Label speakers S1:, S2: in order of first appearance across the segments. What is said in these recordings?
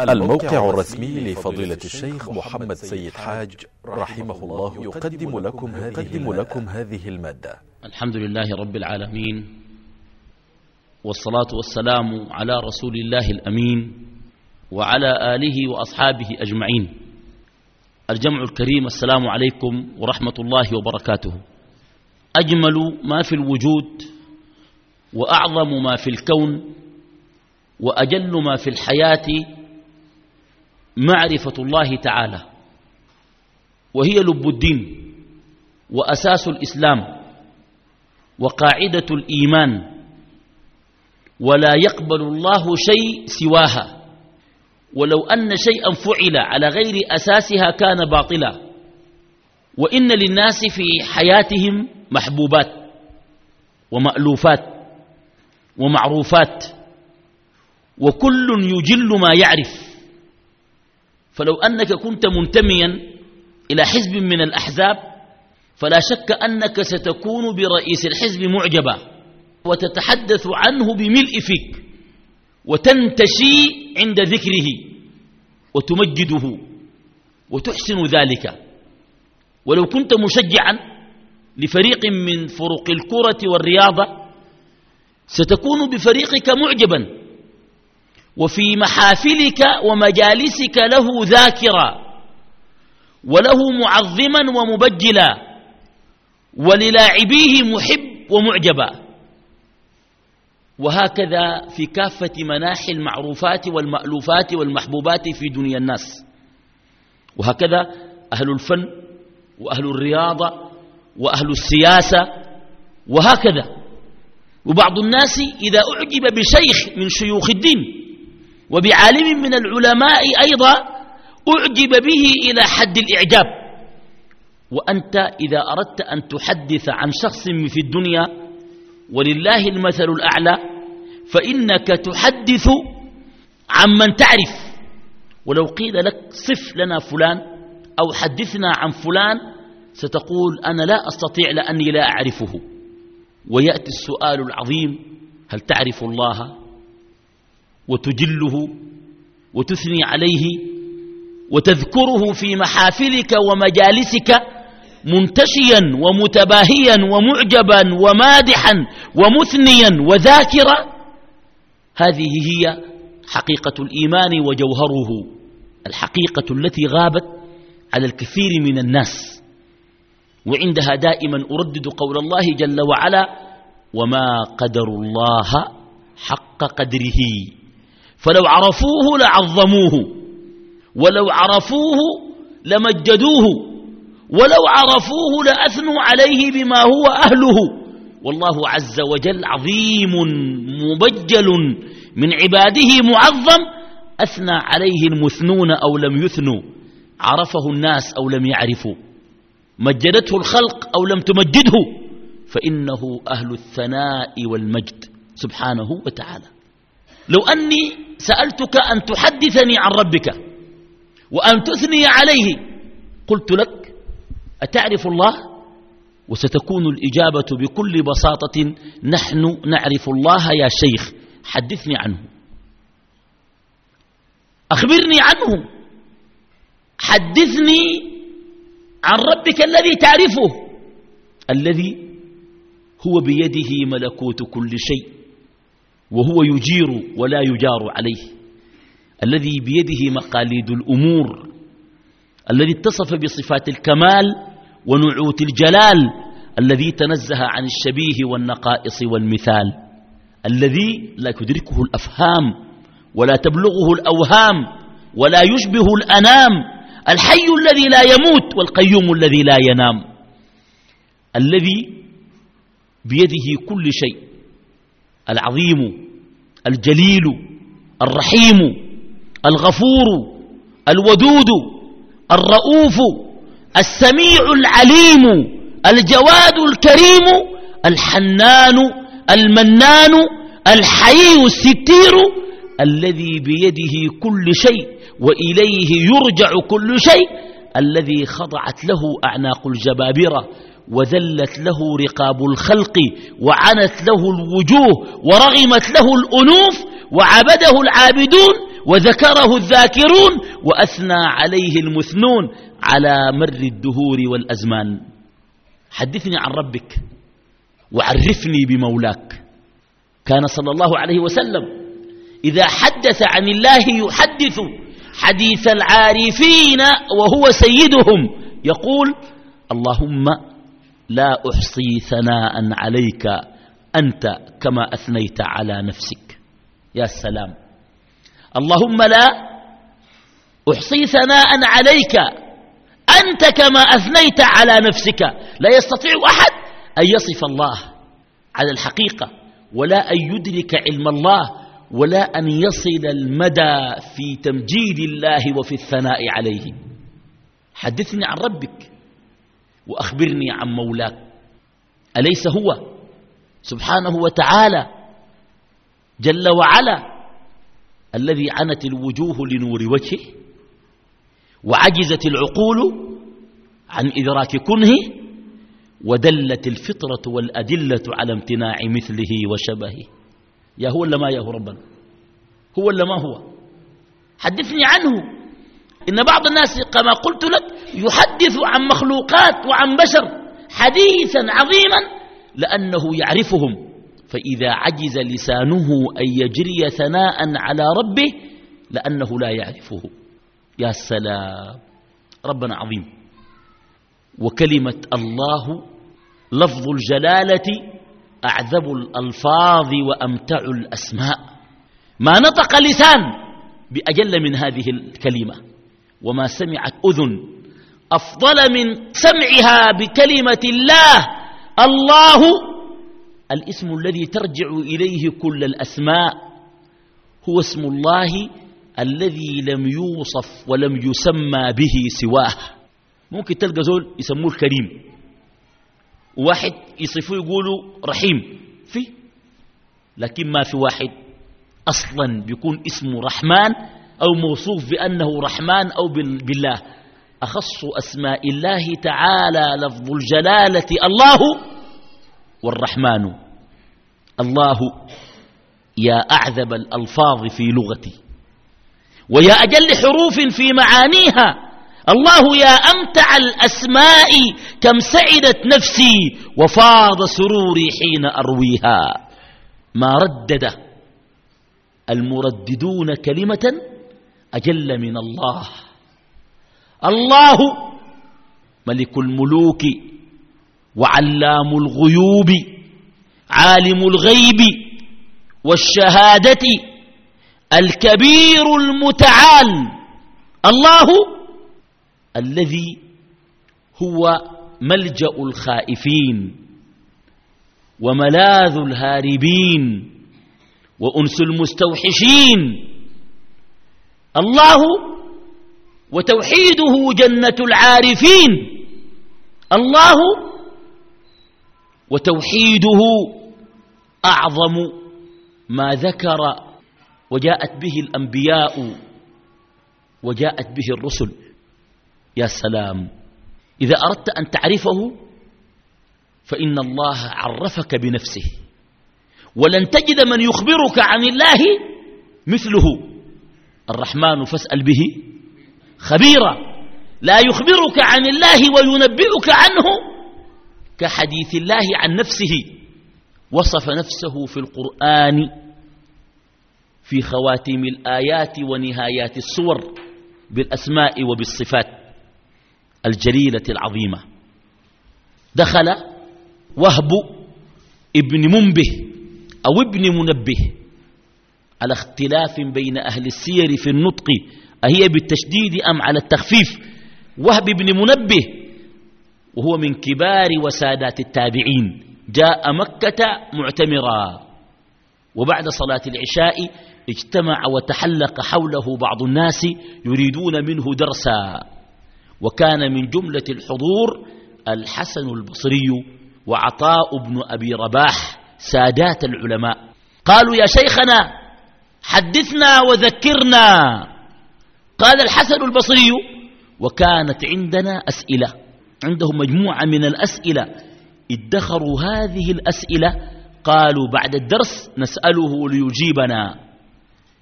S1: الموقع الرسمي لفضيلة الشيخ محمد سيد حاج رحمه الله يقدم لكم هذه, لكم هذه ا ل م ا د ة
S2: الحمد لله رب العالمين والصلاة والسلام على رسول الله الأمين وعلى آله وأصحابه أجمعين. الجمع الكريم السلام عليكم ورحمة الله وبركاته. أجمل ما في الوجود وأعظم ما في الكون وأجل ما في الحياة معرفة الله تعالى وهي لب الدين وأساس الإسلام وقاعدة الإيمان ولا يقبل الله شيء سواها ولو أن شيئا فعل على غير أساسها كان باطلا وإن للناس في حياتهم محبوبات ومألوفات ومعروفات وكل يجل ما يعرف. فلو أنك كنت منتميا إلى حزب من الأحزاب فلا شك أنك ستكون برئيس الحزب معجبا وتتحدث عنه بملء فيك وتنتشي عند ذكره وتمجده وتحسن ذلك. ولو كنت مشجعا لفريق من فرق الكرة والرياضة ستكون بفريقك معجبا. وفي محافلك ومجالسك له ذاكرا وله معظما ومبجلا وللاعبيه محب ومعجبا. وهكذا في كافة مناحي المعروفات والمألوفات والمحبوبات في دنيا الناس. وهكذا أهل الفن وأهل الرياضة وأهل السياسة. وهكذا. وبعض الناس إذا أعجب بشيخ من شيوخ الدين وبعالم من العلماء أيضا أعجب به إلى حد الإعجاب. وأنت إذا أردت أن تحدث عن شخص في الدنيا ولله المثل الأعلى فإنك تحدث عن من تعرف. ولو قيل لك صف لنا فلان أو حدثنا عن فلان ستقول أنا لا أستطيع لأني لا أعرفه. ويأتي السؤال العظيم هل تعرف الله؟ وتجله وتثني عليه وتذكره في محافلك ومجالسك منتشيا ومتباهيا ومعجبا ومادحا ومثنيا وذاكرا هذه هي حقيقة الإيمان وجوهره الحقيقة التي غابت على الكثير من الناس. وعندها دائما أردد قول الله جل وعلا وما قدر الله حق قدره. فلو عرفوه لعظموه ولو عرفوه لمجدوه ولو عرفوه لأثنوا عليه بما هو أهله. والله عز وجل عظيم مبجل من عباده معظم أثنى عليه المثنون أو لم يثنوا. عرفه الناس أو لم يعرفوا. مجدته الخلق أو لم تمجده فإنه أهل الثناء والمجد. سبحانه وتعالى. لو أني سألتك أن تحدثني عن ربك وأن تثني عليه قلت لك أتعرف الله؟ وستكون الإجابة بكل بساطة نحن نعرف الله يا شيخ حدثني عنه. أخبرني عنه. حدثني عن ربك الذي تعرفه الذي هو بيده ملكوت كل شيء. وهو يجير ولا يجار عليه. الذي بيده مقاليد الأمور الذي اتصف بصفات الكمال ونعوت الجلال الذي تنزه عن الشبيه والنقائص والمثال الذي لا تدركه الأفهام ولا تبلغه الأوهام ولا يشبه الأنام الحي الذي لا يموت والقيوم الذي لا ينام. الذي بيده كل شيء العظيم الجليل الرحيم الغفور الودود الرؤوف السميع العليم الجواد الكريم الحنان المنان الحي الستير الذي بيده كل شيء وإليه يرجع كل شيء الذي خضعت له أعناق الجبابرة. وذلت له رقاب الخلق وعنت له الوجوه ورغمت له الأنوف وعبده العابدون وذكره الذاكرون وأثنى عليه المثنون على مر الدهور والأزمان. حدثني عن ربك وعرفني بمولاك. كان صلى الله عليه وسلم إذا حدث عن الله يحدث حديث العارفين وهو سيدهم. يقول اللهم لا أحصي ثناء عليك أنت كما أثنيت على نفسك. يا سلام. اللهم لا أحصي ثناء عليك أنت كما أثنيت على نفسك. لا يستطيع أحد أن يصف الله على الحقيقة ولا أن يدرك علم الله ولا أن يصل المدى في تمجيد الله وفي الثناء عليه. حدثني عن ربك. وأخبرني عن مولاك. أليس هو؟ سبحانه وتعالى جل وعلا الذي عنت الوجوه لنور وجهه وعجزت العقول عن إدراك كنه ودلت الفطرة والأدلة على امتناع مثله وشبهه. يا هو ولا ما يا هو ربنا؟ هو ولا ما هو؟ حدثني عنه. إن بعض الناس كما قلت لك يحدث عن مخلوقات وعن بشر حديثا عظيما لأنه يعرفهم. فإذا عجز لسانه أن يجري ثناء على ربه لأنه لا يعرفه. يا سلام. ربنا عظيم. وكلمة الله لفظ الجلالة أعذب الألفاظ وأمتع الأسماء. ما نطق لسان بأجل من هذه الكلمة. وما سمعت أذن. أفضل من سمعها بكلمة الله. الله الاسم الذي ترجع إليه كل الأسماء. هو اسم الله الذي لم يوصف ولم يسمى به سواه. ممكن تلقى زول يسموه الكريم. وواحد يصفوه يقولوا رحيم. في؟ لكن ما في واحد أصلا بيكون اسمه رحمن. أو موصوف بأنه رحمن أو بالله. أخص أسماء الله تعالى لفظ الجلالة الله والرحمن. الله يا أعذب الألفاظ في لغتي. ويا أجل حروف في معانيها. الله يا أمتع الأسماء كم سعدت نفسي وفاض سروري حين أرويها. ما ردد المرددون كلمة أجل من الله. الله ملك الملوك وعلام الغيوب عالم الغيب والشهادة الكبير المتعال. الله الذي هو ملجأ الخائفين وملاذ الهاربين وأنس المستوحشين الله وتوحيده جنة العارفين. الله وتوحيده أعظم ما ذكر وجاءت به الأنبياء وجاءت به الرسل. يا سلام. إذا أردت أن تعرفه فإن الله عرفك بنفسه. ولن تجد من يخبرك عن الله مثله. الرحمن فاسأل به. خبيرا. لا يخبرك عن الله وينبئك عنه. كحديث الله عن نفسه. وصف نفسه في القرآن. في خواتيم الآيات ونهايات السور. بالأسماء وبالصفات. الجليلة العظيمة. دخل وهب ابن منبه أو ابن منبه. على اختلاف بين أهل السير في النطق أهي بالتشديد أم على التخفيف؟ وهب بن منبه وهو من كبار وسادات التابعين جاء مكة معتمرا. وبعد صلاة العشاء اجتمع وتحلق حوله بعض الناس يريدون منه درسا. وكان من جملة الحضور الحسن البصري وعطاء بن أبي رباح سادات العلماء. قالوا يا شيخنا حدثنا وذكرنا. قال الحسن البصري وكانت عندنا أسئلة. عندهم مجموعة من الأسئلة. ادخروا هذه الأسئلة. قالوا بعد الدرس نسأله ليجيبنا.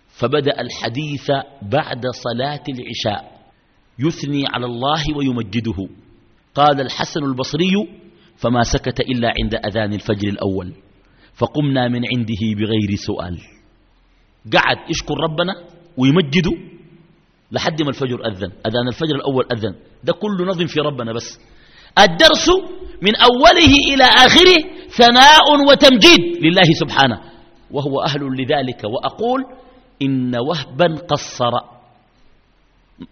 S2: فبدأ الحديث بعد صلاة العشاء. يثني على الله ويمجده. قال الحسن البصري فما سكت إلا عند أذان الفجر الأول. فقمنا من عنده بغير سؤال. قعد يشكر ربنا ويمجده لحد ما الفجر أذن. أذان الفجر الأول أذن. ده كله نظم في ربنا بس. الدرس من أوله إلى آخره ثناء وتمجيد لله سبحانه. وهو أهل لذلك. وأقول إن وهبا قصر.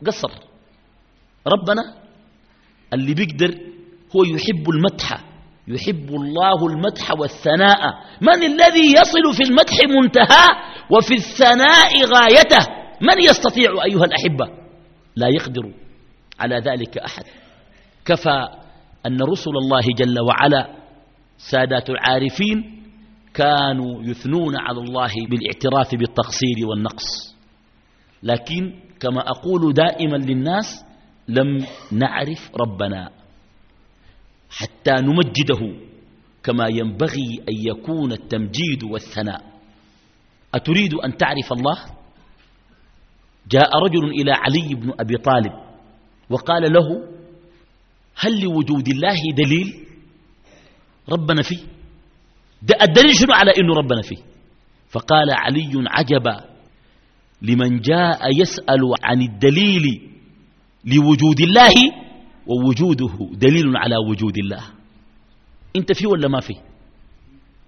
S2: قصر. ربنا اللي بيقدر هو يحب المدح يحب الله المدح والثناء. من الذي يصل في المدح منتهى وفي الثناء غايته؟ من يستطيع أيها الأحبة؟ لا يقدر على ذلك أحد. كفى أن رسل الله جل وعلا سادات العارفين كانوا يثنون على الله بالاعتراف بالتقصير والنقص. لكن كما أقول دائما للناس لم نعرف ربنا. حتى نمجده كما ينبغي أن يكون التمجيد والثناء. أتريد أن تعرف الله؟ جاء رجل إلى علي بن أبي طالب وقال له هل لوجود الله دليل؟ ربنا فيه. الدليل شنو على إنه ربنا فيه؟ فقال علي عجبا لمن جاء يسأل عن الدليل لوجود الله ووجوده دليل على وجود الله. انت فيه ولا ما فيه؟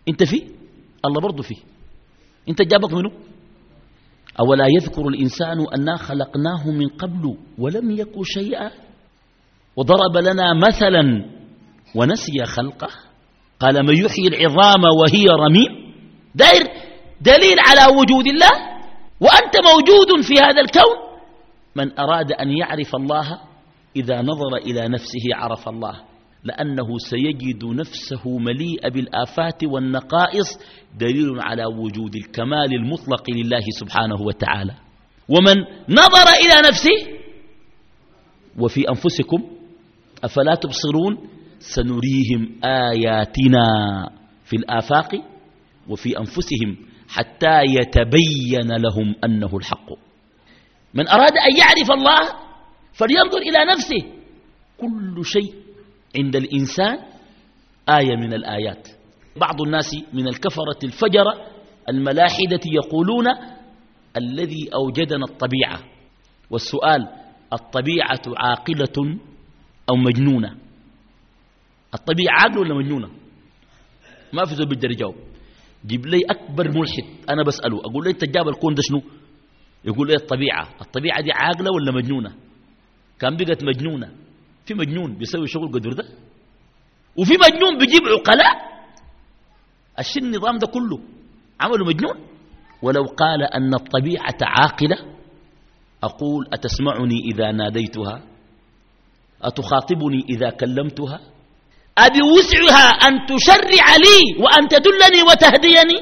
S2: انت فيه؟ الله برضه فيه. انت جابك منه؟ أولا يذكر الإنسان أنا خلقناه من قبل ولم يك شيئا؟ وضرب لنا مثلا ونسي خلقه. قال من يحيي العظام وهي رميم؟ داير دليل على وجود الله؟ وأنت موجود في هذا الكون؟ من أراد أن يعرف الله إذا نظر إلى نفسه عرف الله لأنه سيجد نفسه مليئة بالآفات والنقائص دليل على وجود الكمال المطلق لله سبحانه وتعالى. ومن نظر إلى نفسه وفي أنفسكم أفلا تبصرون؟ سنريهم آياتنا في الآفاق وفي أنفسهم حتى يتبين لهم أنه الحق. من أراد أن يعرف الله فلينظر إلى نفسه. كل شيء عند الإنسان آية من الآيات. بعض الناس من الكفرة الفجرة الملاحدة يقولون الذي أوجدنا الطبيعة. والسؤال الطبيعة عاقلة أو مجنونة؟ الطبيعة عاقلة ولا مجنونة؟ ما في زول بيقدر يجاوب. جيب لي أكبر ملحد أنا بسأله أقول لي أنت جاب الكون ده شنو؟ يقول لي الطبيعة. الطبيعة دي عاقلة ولا مجنونة؟ كان بقت مجنونة. في مجنون بيسوي شغل قدر ده. وفي مجنون بيجيب عقلاء. الشيء النظام ده كله عمله مجنون. ولو قال أن الطبيعة عاقلة أقول أتسمعني إذا ناديتها؟ أتخاطبني إذا كلمتها؟ أبي وسعها أن تشرع لي وأن تدلني وتهديني؟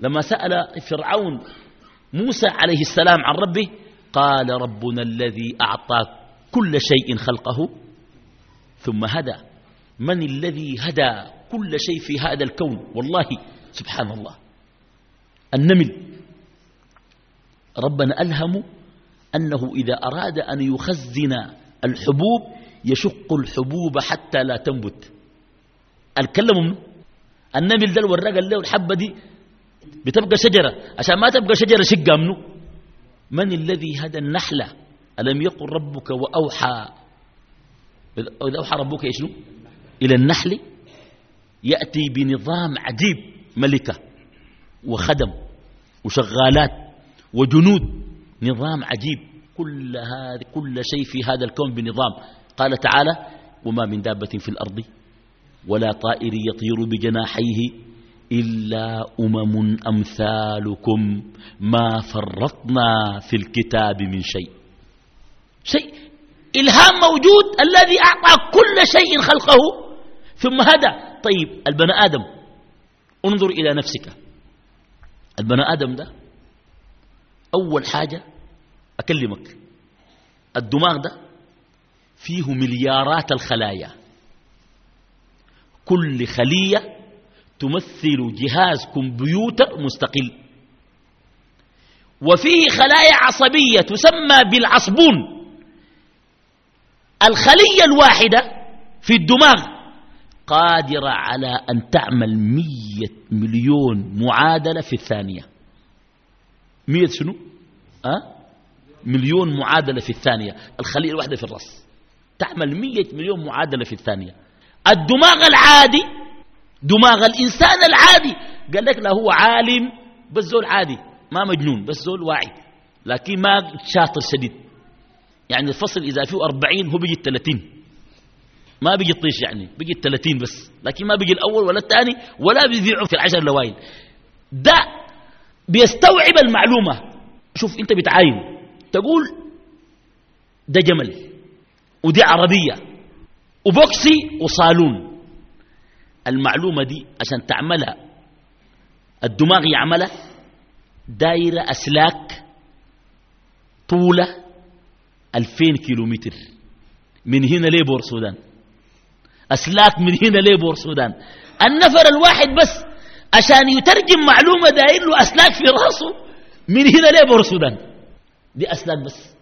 S2: لما سأل فرعون موسى عليه السلام عن ربه قال ربنا الذي أعطى كل شيء خلقه ثم هدى. من الذي هدى كل شيء في هذا الكون؟ والله سبحان الله. النمل. ربنا ألهم أنه إذا أراد أن يخزن الحبوب يشق الحبوب حتى لا تنبت. الكلم النمل ده الوراق اللي الحبة دي بتبقى شجرة. عشان ما تبقى شجرة شقة منه. من الذي هدى النحلة ألم يقل ربك وأوحى؟ إذا أوحى ربك إيش إلى النحل؟ يأتي بنظام عجيب ملكة وخدم وشغالات وجنود نظام عجيب. كل هذا كل شيء في هذا الكون بنظام. قال تعالى وما من دابة في الأرض ولا طائر يطير بجناحيه إلا أمم أمثالكم ما فرطنا في الكتاب من شيء. شيء. إلهام موجود الذي أعطى كل شيء خلقه. ثم هدى طيب البني آدم. انظر إلى نفسك. البني آدم ده أول حاجة أكلمك. الدماغ ده فيه مليارات الخلايا. كل خلية تمثل جهاز كمبيوتر مستقل. وفيه خلايا عصبية تسمى بالعصبون. الخلية الواحدة في الدماغ قادرة على أن تعمل مية مليون معادلة في الثانية. مية شنو؟ أه؟ مليون معادلة في الثانية. الخلية الواحدة في الرأس. تعمل مية مليون معادلة في الثانية. الدماغ العادي دماغ الإنسان العادي. قال لك لا هو عالم بس زول عادي ما مجنون بس زول واعي. لكن ما شاطر شديد. يعني الفصل إذا فيه أربعين هو بيجي الثلاثين ما بيجي الطيش يعني بيجي الثلاثين بس. لكن ما بيجي الأول ولا الثاني ولا بيذيعوا في العشر لوائل. ده بيستوعب المعلومة. شوف أنت بتعاين. تقول ده جمل ودي عربية وبوكسي وصالون. المعلومة دي عشان تعملها. الدماغ يعملها. دايرة أسلاك طولة ألفين كيلومتر. من هنا لبور سودان؟ أسلاك من هنا لبور سودان؟ النفر الواحد بس عشان يترجم معلومة داير له أسلاك في راسه. من هنا لبور سودان؟ دي أسلاك بس.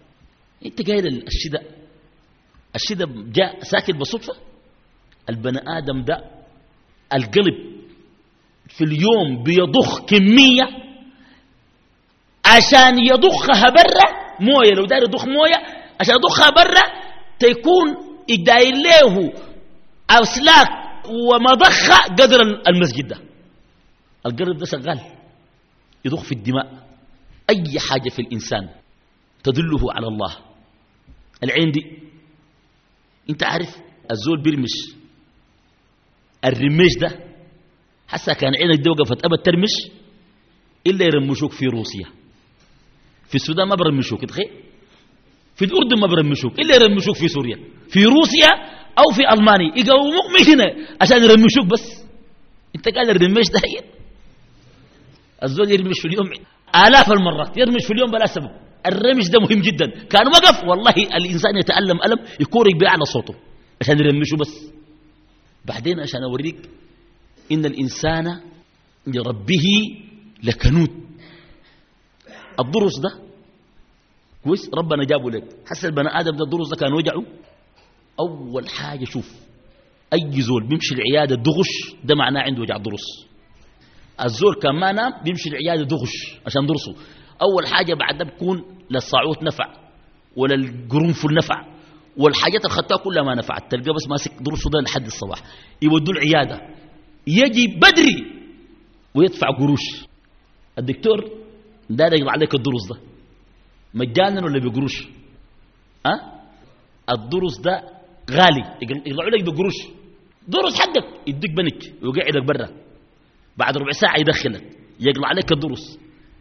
S2: انت قايل الشدة. الشدة جاء ساكت بصدفة؟ البني آدم ده القلب في اليوم بيضخ كمية عشان يضخها برا موية لو داير يضخ موية عشان يضخها برا تكون يداير له أسلاك ومضخة قدر المسجد ده. القلب ده شغال يضخ في الدماء. أي حاجة في الإنسان تدله على الله. العين دي أنت عارف الزول بيرمش الرمش ده. حسا كان عينك دي وقفت. أبد ترمش؟ إلا يرمشوك في روسيا. في السودان ما برمشوك تخيل. في الأردن ما برمشوك إلا يرمشوك في سوريا. في روسيا أو في ألمانيا. يقوموك من هنا عشان يرمشوك بس. أنت قال الرمش ده الزول يرمش في اليوم آلاف المرات يرمش في اليوم بلا سبب. الرمش ده مهم جدا. كان وقف والله الإنسان يتألم ألم يكورك بأعلى صوته عشان يرمشه بس. بعدين عشان أوريك إن الإنسان لربه لكنود. الضرس ده كويس؟ ربنا جابه لك. حس البني آدم ده الضرس ده كان وجعه؟ أول حاجة شوف أي زول بيمشي العيادة دغش ده معناه عنده وجع ضرس الزول كان ما نام بيمشي العيادة دغش عشان ضرسه أول حاجة بعد ده بكون للصعوت نفع ولا القرنفل نفع. والحاجات خدتها كلها ما نفعت. تلقى بس ماسك ضرسه ده لحد الصباح. يودوا العيادة. يجي بدري ويدفع قروش. الدكتور داير يقطع عليك الضرس ده. مجانا ولا بقروش؟ أه؟ الضرس ده غالي. يقطعوا لك بقروش. ضرس حقك. يديك بنك ويقعدك برا. بعد ربع ساعة يدخلك. يقلع عليك الضرس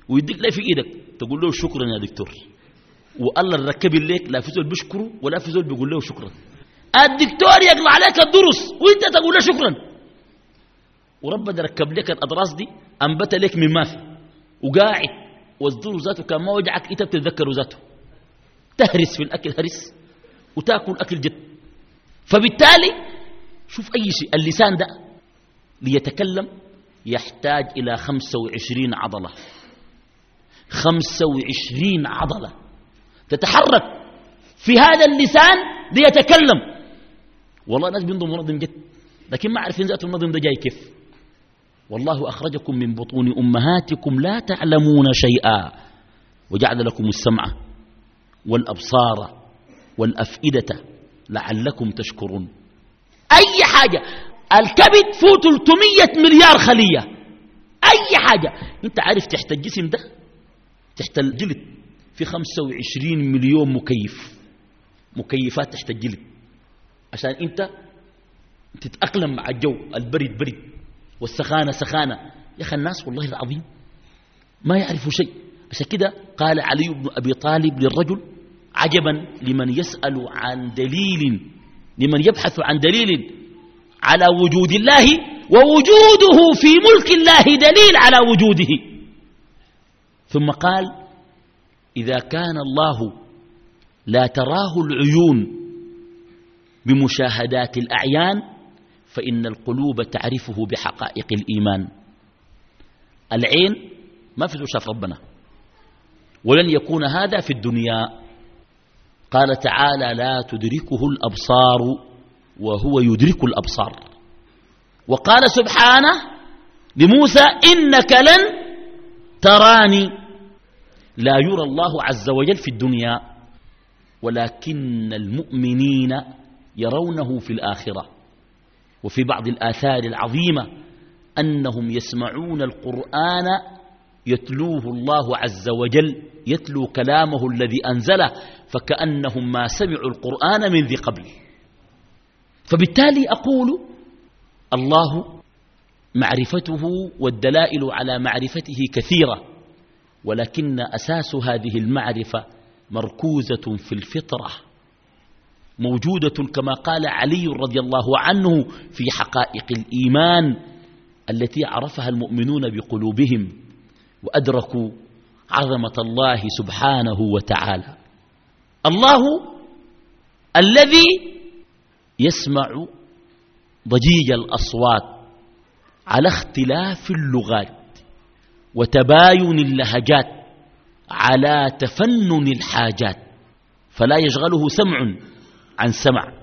S2: ويديك لا في إيدك. تقول له شكرا يا دكتور. والله الركب ليك لا في زول بيشكره ولا في زول بيقول له شكرا. الدكتور يقلع عليك الضرس وانت تقول له شكرا. وربنا ركب لك الاضراس دي أنبت لك من ما في وقاعد والزور ذاته كان ما وجعك إنت بتتذكر ذاته. تهرس في الأكل هرس. وتاكل أكل جد. فبالتالي شوف أي شيء اللسان ده ليتكلم يحتاج إلى 25 عضلة. 25 عضلة. تتحرك في هذا اللسان ليتكلم. والله الناس بينظموا منظم جد لكن ما عارفين ذات النظم ده جاي كيف. والله أخرجكم من بطون أمهاتكم لا تعلمون شيئا وجعل لكم السمع والأبصار والأفئدة لعلكم تشكرون. أي حاجة الكبد فوق 300 مليار خلية. أي حاجة. أنت عارف تحت الجسم ده تحت الجلد في 25 مليون مكيف. مكيفات تحت الجلد عشان أنت تتأقلم مع الجو البرد برد والسخانة سخانة. يا أخي الناس والله العظيم ما يعرفوا شيء. عشان كده قال علي بن أبي طالب للرجل عجبا لمن يسأل عن دليل لمن يبحث عن دليل على وجود الله ووجوده في ملك الله دليل على وجوده. ثم قال إذا كان الله لا تراه العيون بمشاهدات الأعيان فإن القلوب تعرفه بحقائق الإيمان. العين ما في شاف ربنا ولن يكون هذا في الدنيا. قال تعالى لا تدركه الأبصار وهو يدرك الأبصار. وقال سبحانه لموسى إنك لن تراني. لا يرى الله عز وجل في الدنيا ولكن المؤمنين يرونه في الآخرة. وفي بعض الآثار العظيمة أنهم يسمعون القرآن يتلوه الله عز وجل يتلو كلامه الذي أنزله فكأنهم ما سمعوا القرآن من ذي قبل. فبالتالي أقول الله معرفته والدلائل على معرفته كثيرة. ولكن أساس هذه المعرفة مركوزة في الفطرة موجودة كما قال علي رضي الله عنه في حقائق الإيمان التي عرفها المؤمنون بقلوبهم وأدركوا عظمة الله سبحانه وتعالى. الله الذي يسمع ضجيج الأصوات على اختلاف اللغات. وتباين اللهجات على تفنن الحاجات فلا يشغله سمع عن سمع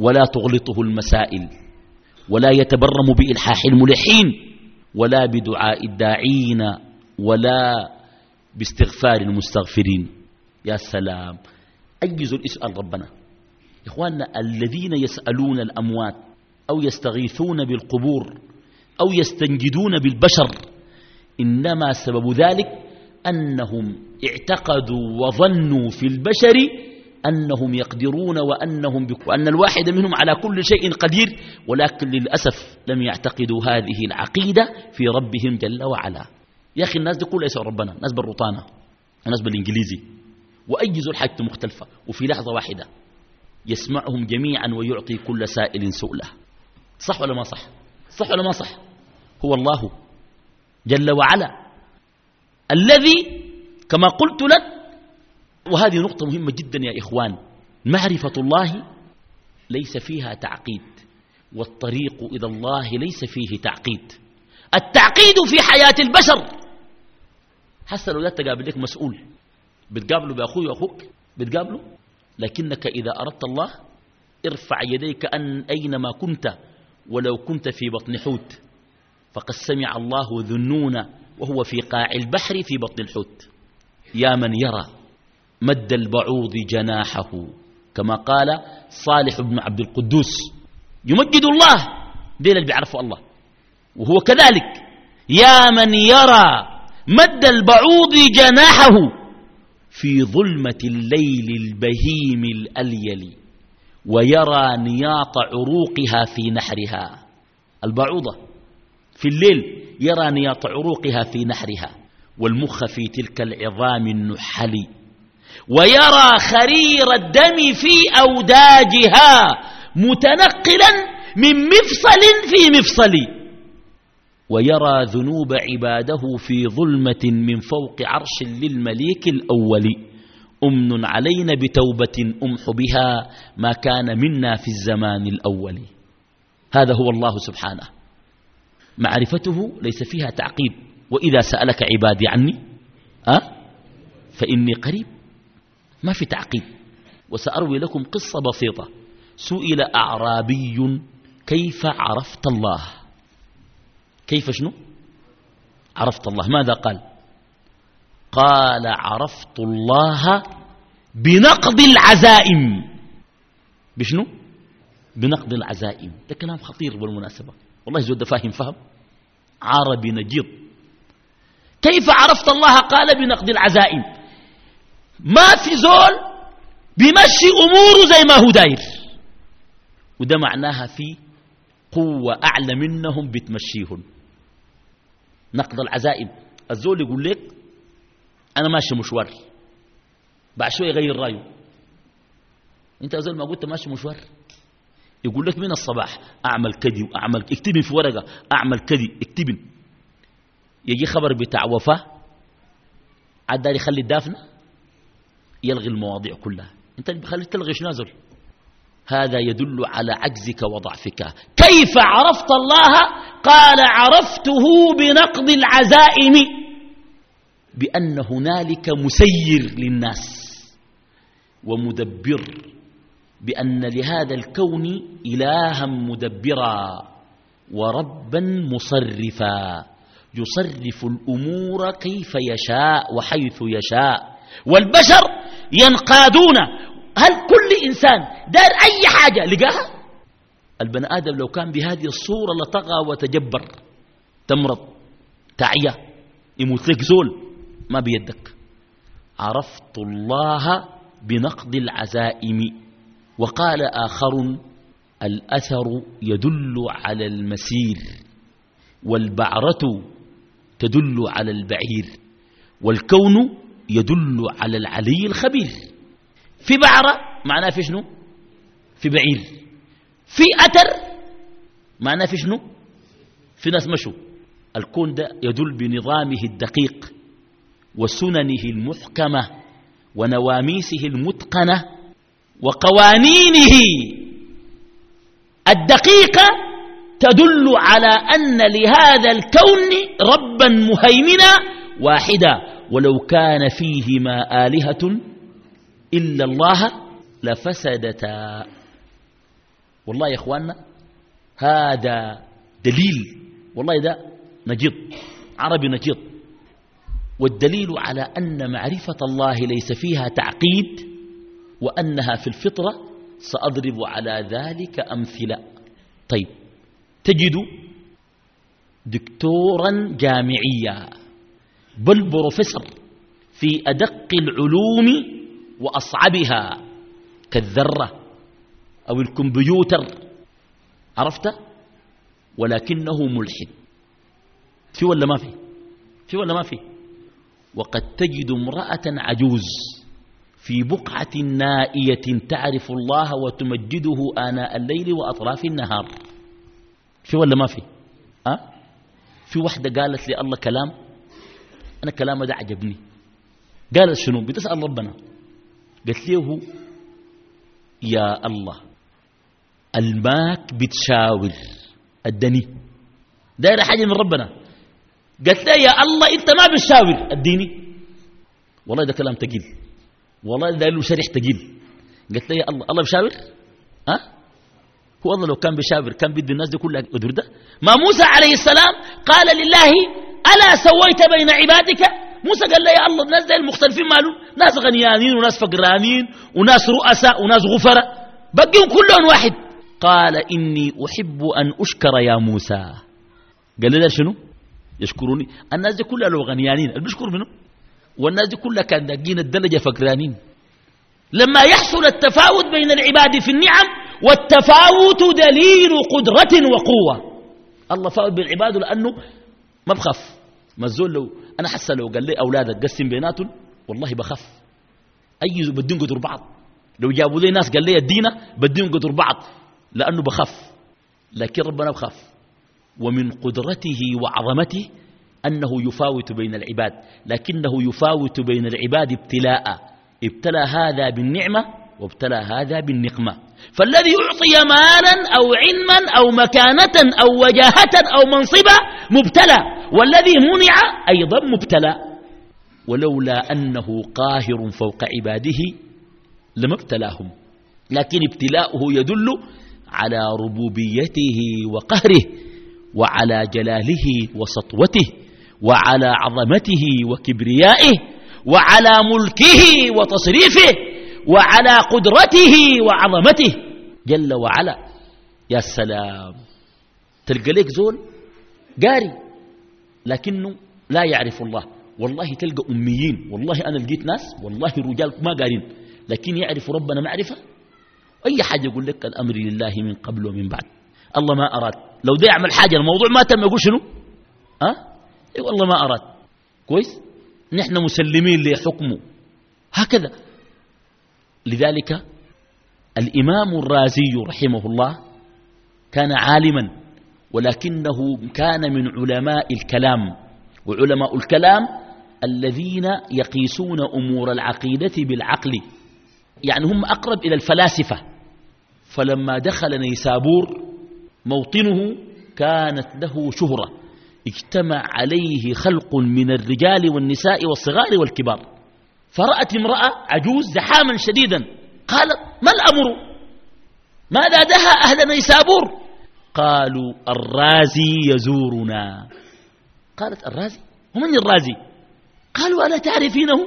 S2: ولا تغلطه المسائل ولا يتبرم بإلحاح الملحين ولا بدعاء الداعين ولا باستغفار المستغفرين. يا سلام. أي زول اسأل ربنا؟ إخواننا الذين يسألون الأموات أو يستغيثون بالقبور أو يستنجدون بالبشر إنما سبب ذلك أنهم اعتقدوا وظنوا في البشر أنهم يقدرون وأنهم بك وأن الواحد منهم على كل شيء قدير ولكن للأسف لم يعتقدوا هذه العقيدة في ربهم جل وعلا. يا أخي الناس دي كلها يسعوا ربنا ناس بالروطانة ناس بالإنجليزي. وأي زول حاجته مختلفة وفي لحظة واحدة يسمعهم جميعا ويعطي كل سائل سؤله. صح ولا ما صح؟ صح ولا ما صح؟ هو الله. جل وعلا. الذي كما قلت لك وهذه نقطة مهمة جدا يا إخوان معرفة الله ليس فيها تعقيد والطريق إلى الله ليس فيه تعقيد. التعقيد في حياة البشر. حتى لو تقابل لك مسؤول. بتقابله بأخوي وأخوك؟ بتقابله؟ لكنك إذا أردت الله ارفع يديك أن أينما كنت ولو كنت في بطن حوت. فقد سمع الله ذنون وهو في قاع البحر في بطن الحوت. يا من يرى مد البعوض جناحه كما قال صالح بن عبد القدوس يمجد الله دين اللي بيعرفوا الله. وهو كذلك يا من يرى مد البعوض جناحه في ظلمة الليل البهيم الأليل ويرى نياط عروقها في نحرها. البعوضة في الليل يرى نياط عروقها في نحرها والمخ في تلك العظام النحل ويرى خرير الدم في أوداجها متنقلا من مفصل في مفصل ويرى ذنوب عباده في ظلمة من فوق عرش للمليك الأول أمن علينا بتوبة أمح بها ما كان منا في الزمان الأول. هذا هو الله سبحانه. معرفته ليس فيها تعقيب. وإذا سألك عبادي عني أه؟ فإني قريب. ما في تعقيب. وسأروي لكم قصة بسيطة. سئل أعرابي كيف عرفت الله؟ كيف شنو؟ عرفت الله. ماذا قال؟ قال عرفت الله بنقض العزائم. بشنو؟ بنقض العزائم. ده كلام خطير بالمناسبة. والله زود فاهم فهم؟ عربي نجيط. كيف عرفت الله؟ قال بنقض العزائم. ما في زول بيمشي أموره زي ما هو داير. وده معناها في قوة أعلى منهم بتمشيهم. نقض العزائم. الزول يقول لك أنا ماشي مشوار. بعد شوية يغير رأيه. أنت زول ما قلت ماشي مشوار. يقول لك من الصباح أعمل كدي وأعمل اكتبن في ورقة أعمل كدي اكتبن. يجي خبر بتاع وفاة عاد داري يخلي الدافنة يلغي المواضيع كلها. أنت بخلي تلغي نازل هذا يدل على عجزك وضعفك. كيف عرفت الله؟ قال عرفته بنقض العزائم. بأن هنالك مسير للناس ومدبر بأن لهذا الكون إلها مدبرا وربا مصرفا يصرف الأمور كيف يشاء وحيث يشاء. والبشر ينقادون هل كل إنسان دار أي حاجة لقاها؟ البني آدم لو كان بهذه الصورة لطغى وتجبر تمرض تعيا يموت لك زول ما بيدك. عرفت الله بنقض العزائم. وقال آخر الأثر يدل على المسير والبعرة تدل على البعير والكون يدل على العلي الخبير. في بعرة معناه في شنو؟ في بعير. في أتر معناه في شنو؟ في ناس مشوا. الكون ده يدل بنظامه الدقيق وسننه المحكمة ونواميسه المتقنة وقوانينه الدقيقة تدل على أن لهذا الكون ربا مهيمنا واحدا ولو كان فيهما آلهة إلا الله لفسدتا. والله يا إخواننا هذا دليل والله ده نجيط عربي نجيط. والدليل على أن معرفة الله ليس فيها تعقيد وأنها في الفطرة سأضرب على ذلك أمثلة. طيب تجد دكتورا جامعيا بل بروفيسور في أدق العلوم وأصعبها كالذرة أو الكمبيوتر. عرفت؟ ولكنه ملحد. في ولا ما في؟ في ولا ما في؟ وقد تجد امرأة عجوز. في بقعة نائية تعرف الله وتمجده آناء الليل وأطراف النهار. في ولا ما في؟ أه؟ في واحدة قالت لي الله كلام أنا كلامه ده عجبني. قالت شنو؟ بتسأل ربنا. قالت له يا الله الماك بتشاور أدني دايره حاجة من ربنا. قالت له يا الله أنت ما بتشاور أديني. والله ده كلام تقيل. والله ده له شريح تقيل. قالت له يا الله الله بشاور؟ ها؟ أه؟ هو الله لو كان بشاور كان بيدي الناس دي كلها قدر ده. ما موسى عليه السلام قال لله ألا سويت بين عبادك؟ موسى قال له يا الله الناس دي المختلفين مالهم؟ ناس غنيانين وناس فقرانين وناس رؤساء وناس غفراء. بقيهم كلهم واحد. قال إني أحب أن أشكر يا موسى. قال له شنو؟ يشكروني. الناس دي كلها لو غنيانين بيشكروا منه والناس دي كلها كان داقين الدرجة فقرانين لما يحصل التفاوت بين العباد في النعم والتفاوت دليل قدرة وقوة. الله فاوت بالعباد لأنه ما بخاف. ما الزول لو أنا حاسة لو قال لي أولادك قسم بيناتهم والله بخاف. أي بدين قدر بعض. لو جابوا لي ناس قال لي الدينة بدين قدر بعض لأنه بخاف. لكن ربنا بخاف. ومن قدرته وعظمته أنه يفاوت بين العباد لكنه يفاوت بين العباد ابتلاء. ابتلى هذا بالنعمة وابتلى هذا بالنقمة. فالذي أعطي مالا أو علما أو مكانة أو وجاهة أو منصبا مبتلى والذي منع أيضا مبتلى. ولولا أنه قاهر فوق عباده لما ابتلاهم. لكن ابتلاؤه يدل على ربوبيته وقهره وعلى جلاله وسطوته. وعلى عظمته وكبريائه وعلى ملكه وتصريفه وعلى قدرته وعظمته. جل وعلا يا سلام. تلقى لك زول قاري لكنه لا يعرف الله. والله تلقى أميين. والله أنا لقيت ناس والله رجال ما قارين. لكن يعرف ربنا معرفة؟ أي حاجة يقول لك؟ الأمر لله من قبل ومن بعد. الله ما أراد. لو ده يعمل حاجة الموضوع ما تم يقول شنو؟ أه؟ إي والله ما أراد. كويس؟ نحن مسلمين لحكمه هكذا. لذلك الإمام الرازي رحمه الله كان عالما ولكنه كان من علماء الكلام وعلماء الكلام الذين يقيسون أمور العقيدة بالعقل. يعني هم أقرب إلى الفلاسفة. فلما دخل نيسابور موطنه كانت له شهرة. اجتمع عليه خلق من الرجال والنساء والصغار والكبار. فرأت امرأة عجوز زحاما شديدا. قالت ما الأمر؟ ماذا دها أهل نيسابور قالوا الرازي يزورنا. قالت الرازي؟ ومن الرازي؟ قالوا ألا تعرفينه؟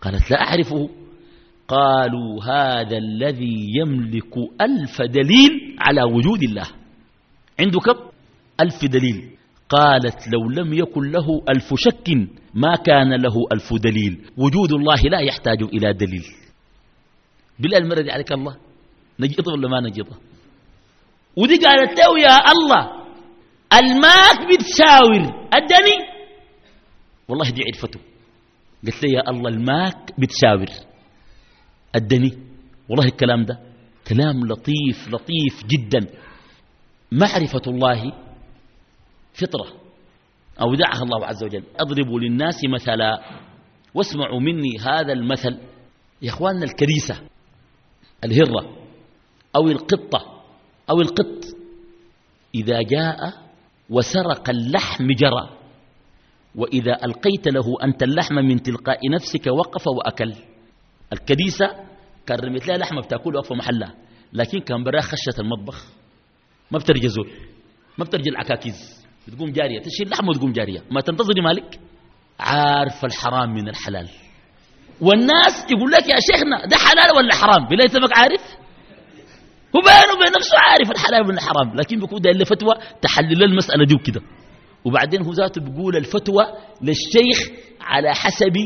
S2: قالت لا أعرفه. قالوا هذا الذي يملك ألف دليل على وجود الله. عنده كم ألف دليل. قالت لو لم يكن له ألف شك ما كان له ألف دليل. وجود الله لا يحتاج إلى دليل. بالله المرض عليك الله. نجيطه ولا ما نجيطه ودي قالت له يا الله الماك بتشاور. أدني والله دي عرفته. قلت له يا الله الماك بتشاور. أدني والله الكلام ده كلام لطيف لطيف جدا. معرفة الله فطرة. أودعها الله عز وجل. أضربوا للناس مثلا. واسمعوا مني هذا المثل. يا إخواننا الكريسة الهرة. أو القطة. أو القط. إذا جاء وسرق اللحم جرى. وإذا ألقيت له أنت اللحم من تلقاء نفسك وقف وأكل. الكديسة كان رميت لها لحمة بتأكل وقف محلها. لكن كان برا خشة المطبخ. ما بترجى زول. ما بترجى العكاكيز. بتقوم جارية تشيل لحمة وتقوم جارية. ما تنتظري مالك؟ عارف الحرام من الحلال. والناس يقول لك يا شيخنا ده حلال ولا حرام؟ بلا يتمك عارف؟ هو بينه وبين نفسه عارف الحلال من الحرام. لكن بيكون ده فتوى تحلل المسألة دي وكده. وبعدين هو ذاته بيقول الفتوى للشيخ على حسب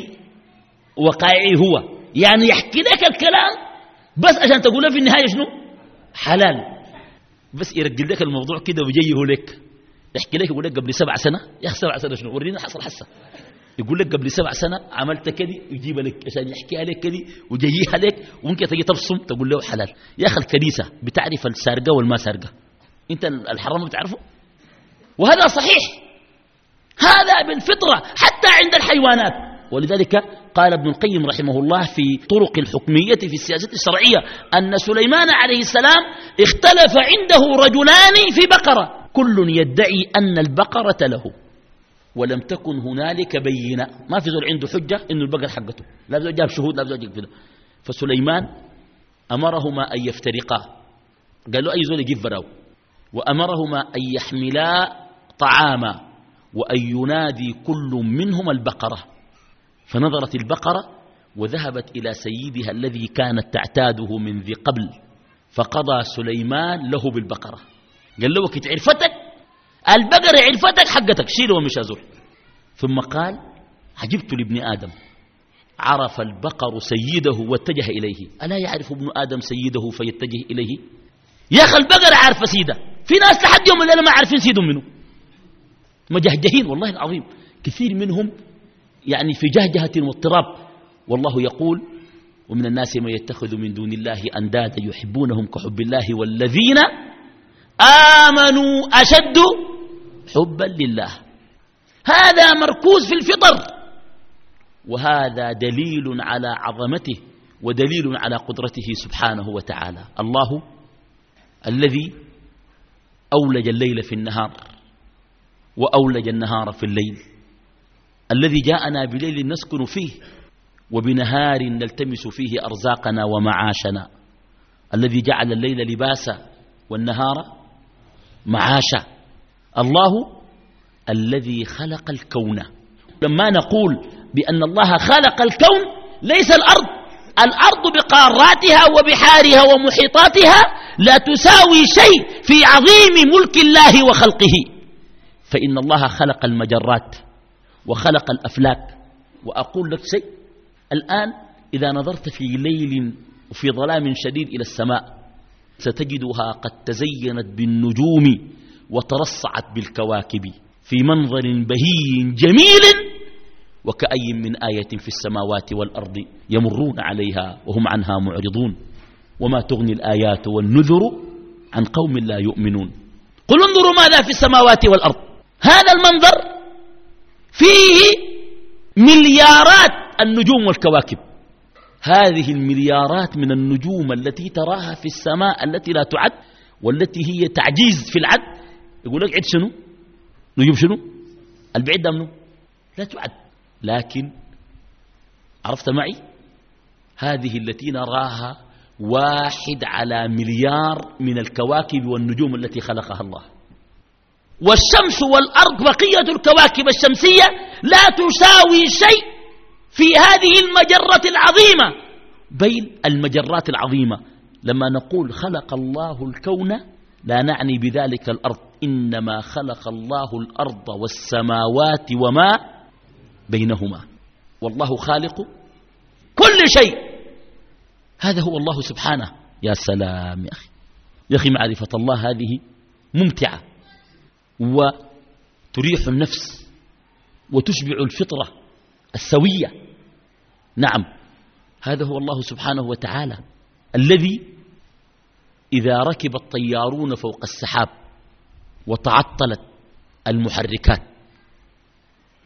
S2: وقائعه هو. يعني يحكي لك الكلام بس عشان تقول في النهاية شنو؟ حلال. بس يرجل لك الموضوع كده ويجيه لك. يحكي لك يقول لك قبل سبع سنة يا أخي سبع سنة شنو؟ ورينا حصل حسه يقول لك قبل سبع سنة عملت كذي ويجيب لك عشان يحكي عليك كذي ويجيها لك وممكن تجي تبصم تقول له حلال. يا أخي الكنيسة بتعرف السارقة والما سارقة. أنت الحرام بتعرفه؟ وهذا صحيح. هذا بالفطرة حتى عند الحيوانات. ولذلك قال ابن القيم رحمه الله في طرق الحكمية في السياسة الشرعية أن سليمان عليه السلام اختلف عنده رجلان في بقرة. كل يدعي أن البقرة له. ولم تكن هنالك بينة. ما في زول عنده حجة إنه البقر حقته. لا زول جاب شهود لا زول كده فسليمان أمرهما أن يفترقا. قال له أي زول يجيب براو. وأمرهما أن يحملا طعاما. وأن ينادي كل منهما البقرة. فنظرت البقرة وذهبت إلى سيدها الذي كانت تعتاده من ذي قبل. فقضى سليمان له بالبقرة. قال له وكت عرفتك؟ البقرة عرفتك حقتك. شيله ومش أزر ثم قال عجبت لابن آدم. عرف البقر سيده واتجه إليه. ألا يعرف ابن آدم سيده فيتجه إليه؟ يا أخي البقرة عارفة سيده. في ناس لحد يوم الليلة ما عارفين سيدهم منه مجهجهين والله العظيم. كثير منهم يعني في جهجهة واضطراب. والله يقول ومن الناس من يتخذ من دون الله أندادا يحبونهم كحب الله والذين آمنوا أشد حبا لله. هذا مركوز في الفطر. وهذا دليل على عظمته ودليل على قدرته سبحانه وتعالى. الله الذي أولج الليل في النهار وأولج النهار في الليل. الذي جاءنا بليل نسكن فيه وبنهار نلتمس فيه أرزاقنا ومعاشنا. الذي جعل الليل لباسا والنهار معاشا. الله الذي خلق الكون. لما نقول بأن الله خلق الكون ليس الأرض. الأرض بقاراتها وبحارها ومحيطاتها لا تساوي شيء في عظيم ملك الله وخلقه. فإن الله خلق المجرات وخلق الأفلاك. وأقول لك شيء الآن إذا نظرت في ليل وفي ظلام شديد إلى السماء ستجدها قد تزينت بالنجوم وترصعت بالكواكب في منظر بهي جميل وكأي من آية في السماوات والأرض يمرون عليها وهم عنها معرضون. وما تغني الآيات والنذر عن قوم لا يؤمنون. قل انظروا ماذا في السماوات والأرض. هذا المنظر فيه مليارات النجوم والكواكب. هذه المليارات من النجوم التي تراها في السماء التي لا تعد والتي هي تعجيز في العد. يقول لك عد شنو؟ نجوم شنو؟ البعيد منه لا تعد. لكن عرفت معي؟ هذه التي نراها واحد على مليار من الكواكب والنجوم التي خلقها الله. والشمس والأرض بقية الكواكب الشمسية لا تساوي شيء في هذه المجرة العظيمة بين المجرات العظيمة. لما نقول خلق الله الكون لا نعني بذلك الأرض إنما خلق الله الأرض والسماوات وما بينهما. والله خالق كل شيء. هذا هو الله سبحانه. يا سلام يا أخي. يا أخي معرفة الله هذه ممتعة وتريح النفس وتشبع الفطرة. السوية. نعم. هذا هو الله سبحانه وتعالى الذي إذا ركب الطيارون فوق السحاب وتعطلت المحركات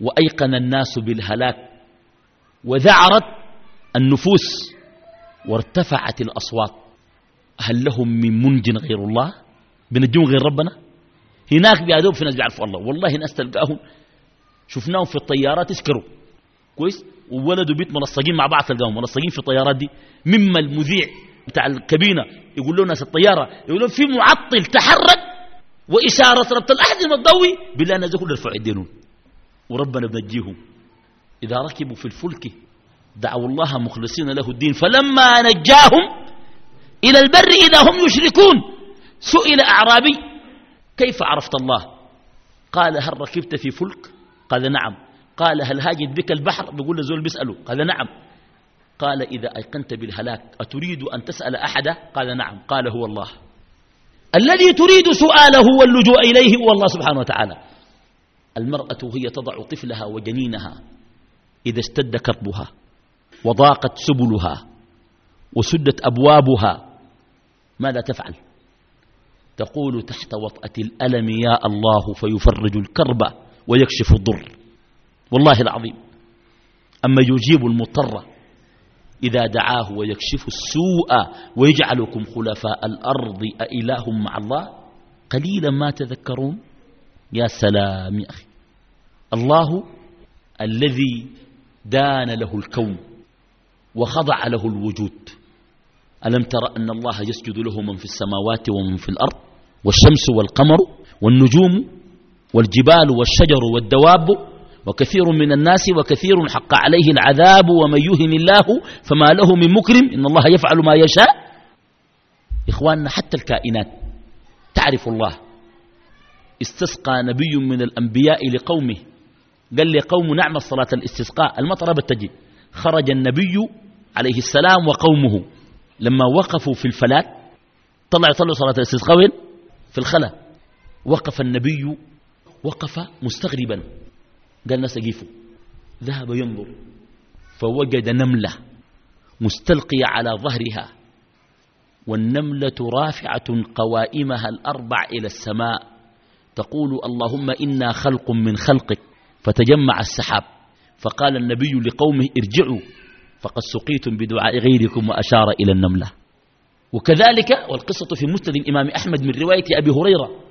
S2: وأيقن الناس بالهلاك وذعرت النفوس وارتفعت الأصوات هل لهم من منج غير الله؟ بنجون غير ربنا؟ هناك بيادوب في ناس بيعرفوا الله. والله ناس تلقاهم شفناهم في الطيارات يسكروا. كويس؟ وولد وبيت ملصقين مع بعض تلقاهم ملصقين في الطيارات دي. مما المذيع بتاع الكابينة يقول له ناس الطيارة يقول لهم في معطل تحرك وإشارة ربط الاحزم الضوئي بالله الناس كلهم يرفعوا يدينهم. وربنا بنجيهم. إذا ركبوا في الفلك دعوا الله مخلصين له الدين. فلما نجاهم إلى البر إذا هم يشركون سئل أعرابي كيف عرفت الله؟ قال هل ركبت في فلك؟ قال نعم. قال هل هاجد بك البحر؟ بيقول لزول بيسأله. قال نعم. قال إذا أيقنت بالهلاك أتريد أن تسأل أحدا؟ قال نعم. قال هو الله. الذي تريد سؤاله واللجوء إليه هو الله سبحانه وتعالى. المرأة هي تضع طفلها وجنينها إذا اشتد كربها وضاقت سبلها وسدت أبوابها ماذا تفعل؟ تقول تحت وطأة الألم يا الله فيفرج الكرب ويكشف الضر. والله العظيم. أما يجيب المضطر إذا دعاه ويكشف السوء ويجعلكم خلفاء الأرض أإله مع الله قليلا ما تذكرون. يا سلام يا أخي. الله الذي دان له الكون وخضع له الوجود. ألم تر أن الله يسجد له من في السماوات ومن في الأرض والشمس والقمر والنجوم والجبال والشجر والدواب وكثير من الناس وكثير حق عليه العذاب ومن يهن الله فما له من مكرم. إن الله يفعل ما يشاء. إخواننا حتى الكائنات تعرف الله. استسقى نبي من الأنبياء لقومه. قال لي قوم نعم صلاة الاستسقاء. المطر بتجي خرج النبي عليه السلام وقومه. لما وقفوا في الفلات طلع يصلوا صلاة الاستسقاء وين؟ في الخلا. وقف النبي وقف مستغربا. قال الناس أجيفوا ذهب ينظر. فوجد نملة مستلقية على ظهرها. والنملة رافعة قوائمها الأربع إلى السماء. تقول اللهم إنا خلق من خلقك. فتجمع السحاب. فقال النبي لقومه ارجعوا. فقد سقيتم بدعاء غيركم وأشار إلى النملة. وكذلك والقصة في مسند الإمام أحمد من رواية أبي هريرة.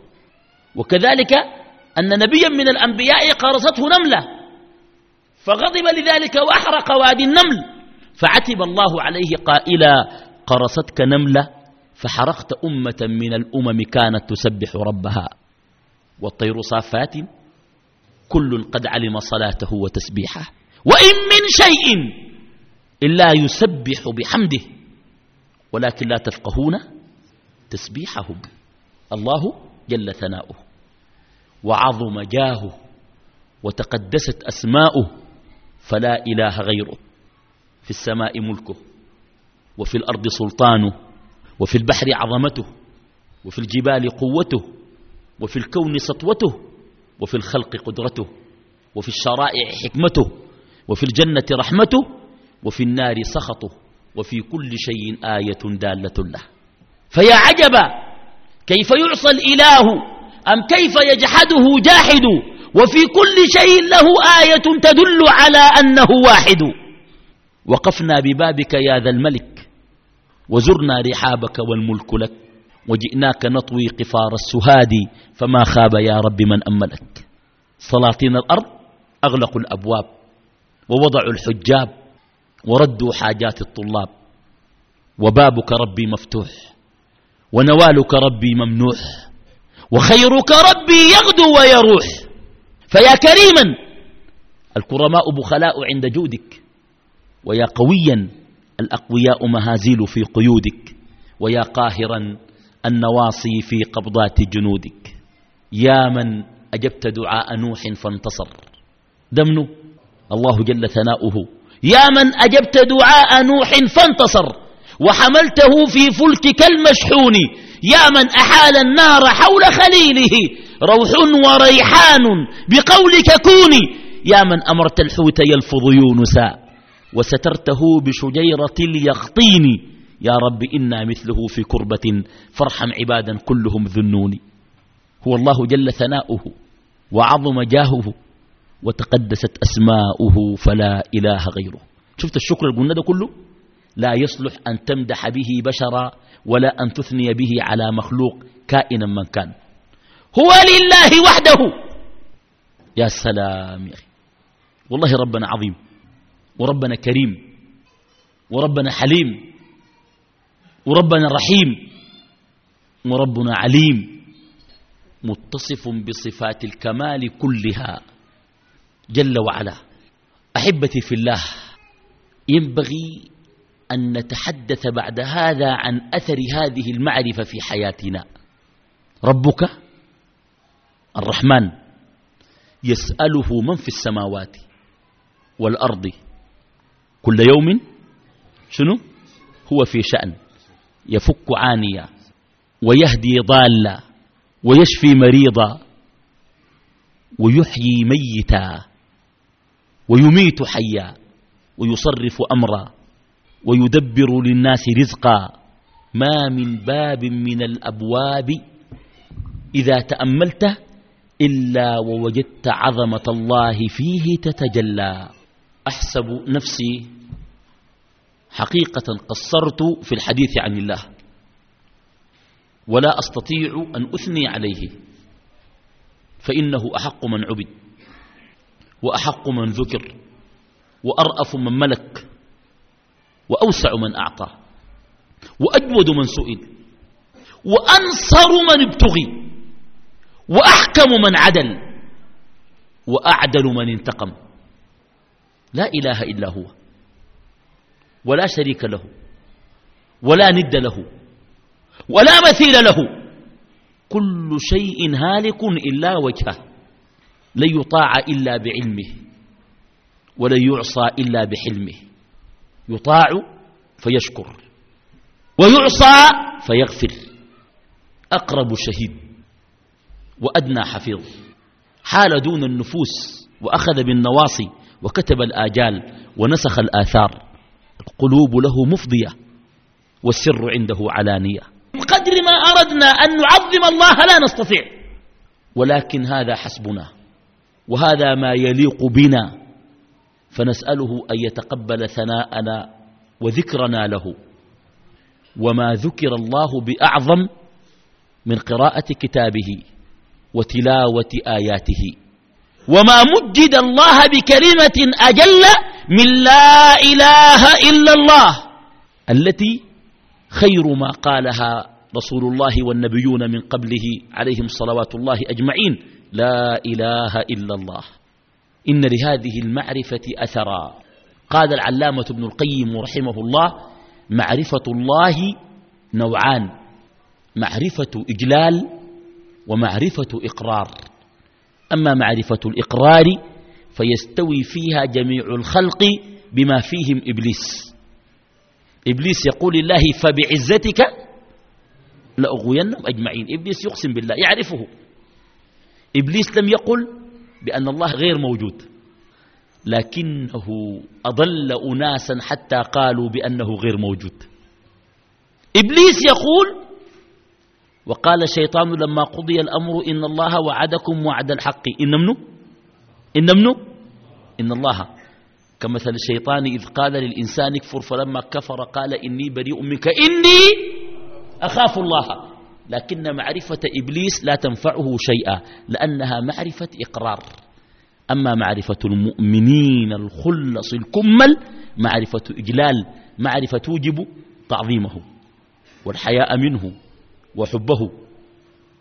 S2: وكذلك أن نبيا من الأنبياء قرصته نملة فغضب لذلك وأحرق وادي النمل فعتب الله عليه قائلا قرصتك نملة فحرقت أمة من الأمم كانت تسبح ربها. والطير صافات كل قد علم صلاته وتسبيحه وإن من شيء إلا يسبح بحمده ولكن لا تفقهون تسبيحهم. الله جل ثناؤه. وعظم جاهه وتقدست أسماؤه فلا إله غيره. في السماء ملكه وفي الأرض سلطانه وفي البحر عظمته وفي الجبال قوته وفي الكون سطوته وفي الخلق قدرته وفي الشرائع حكمته وفي الجنة رحمته وفي النار سخطه وفي كل شيء آية دالة له. فيا عجبا كيف يعصى الإله أم كيف يجحده جاحد؟ وفي كل شيء له آية تدل على أنه واحد. وقفنا ببابك يا ذا الملك وزرنا رحابك والملك لك وجئناك نطوي قفار السهاد فما خاب يا رب من أملك. سلاطين الأرض أغلقوا الأبواب ووضعوا الحجاب وردوا حاجات الطلاب. وبابك ربي مفتوح ونوالك ربي ممنوح. وخيرك ربي يغدو ويروح. فيا كريما الكرماء بخلاء عند جودك ويا قويا الأقوياء مهازيل في قيودك ويا قاهرا النواصي في قبضات جنودك. يا من أجبت دعاء نوح فانتصر. دمن الله جل ثناؤه. يا من أجبت دعاء نوح فانتصر وحملته في فلكك المشحون يا من أحال النار حول خليله روح وريحان بقولك كوني. يا من أمرت الحوت يلفظ يونسا وسترته بشجيرة اليخطين يا رب إنا مثله في كربة فارحم عبادا كلهم ذنون هو الله جل ثناؤه وعظم جاهه وتقدست أسماؤه فلا إله غيره. شفت الشكر اللي قلنا ده كله؟ لا يصلح أن تمدح به بشرا ولا أن تثني به على مخلوق كائنا من كان. هو لله وحده. يا سلام يا أخي. والله ربنا عظيم. وربنا كريم. وربنا حليم. وربنا رحيم. وربنا عليم. متصف بصفات الكمال كلها. جل وعلا. أحبتي في الله ينبغي أن نتحدث بعد هذا عن أثر هذه المعرفة في حياتنا. ربك الرحمن يسأله من في السماوات والأرض كل يوم شنو؟ هو في شأن. يفك عانيا ويهدي ضالا ويشفي مريضا ويحيي ميتا ويميت حيا ويصرف أمرا. ويدبر للناس رزقا. ما من باب من الأبواب إذا تأملته إلا ووجدت عظمة الله فيه تتجلى. أحسب نفسي حقيقة قصرت في الحديث عن الله. ولا أستطيع أن أثني عليه. فإنه أحق من عبد وأحق من ذكر وأرأف من ملك. وأوسع من أعطى وأجود من سئل وأنصر من ابتغي وأحكم من عدل وأعدل من انتقم. لا إله إلا هو ولا شريك له ولا ند له ولا مثيل له. كل شيء هالك إلا وجهه لن يطاع إلا بعلمه ولن يعصى إلا بحلمه. يطاع فيشكر ويعصى فيغفر. أقرب شهيد وأدنى حفيظ. حال دون النفوس وأخذ بالنواصي وكتب الآجال ونسخ الآثار. القلوب له مفضية والسر عنده علانية. بقدر ما أردنا أن نعظم الله لا نستطيع. ولكن هذا حسبنا وهذا ما يليق بنا. فنسأله أن يتقبل ثناءنا وذكرنا له. وما ذكر الله بأعظم من قراءة كتابه وتلاوة آياته. وما مجد الله بكلمة أجل من لا إله إلا الله. التي خير ما قالها رسول الله والنبيون من قبله عليهم صلوات الله أجمعين. لا إله إلا الله. إن لهذه المعرفة أثرا. قال العلامة ابن القيم رحمه الله معرفة الله نوعان معرفة إجلال ومعرفة إقرار. أما معرفة الإقرار فيستوي فيها جميع الخلق بما فيهم إبليس. إبليس يقول الله فبعزتك لأغوينهم أجمعين. إبليس يقسم بالله يعرفه. إبليس لم يقل بأن الله غير موجود. لكنه أضل أناسا حتى قالوا بأنه غير موجود. إبليس يقول وقال الشيطان لما قضي الأمر إن الله وعدكم وعد الحق. إن منه إن منه إن الله. كمثل الشيطان إذ قال للإنسان اكفر فلما كفر قال إني بريء منك. إني أخاف الله. لكن معرفة إبليس لا تنفعه شيئا لأنها معرفة إقرار. أما معرفة المؤمنين الخلص الكمل معرفة إجلال معرفة توجب تعظيمه والحياء منه وحبه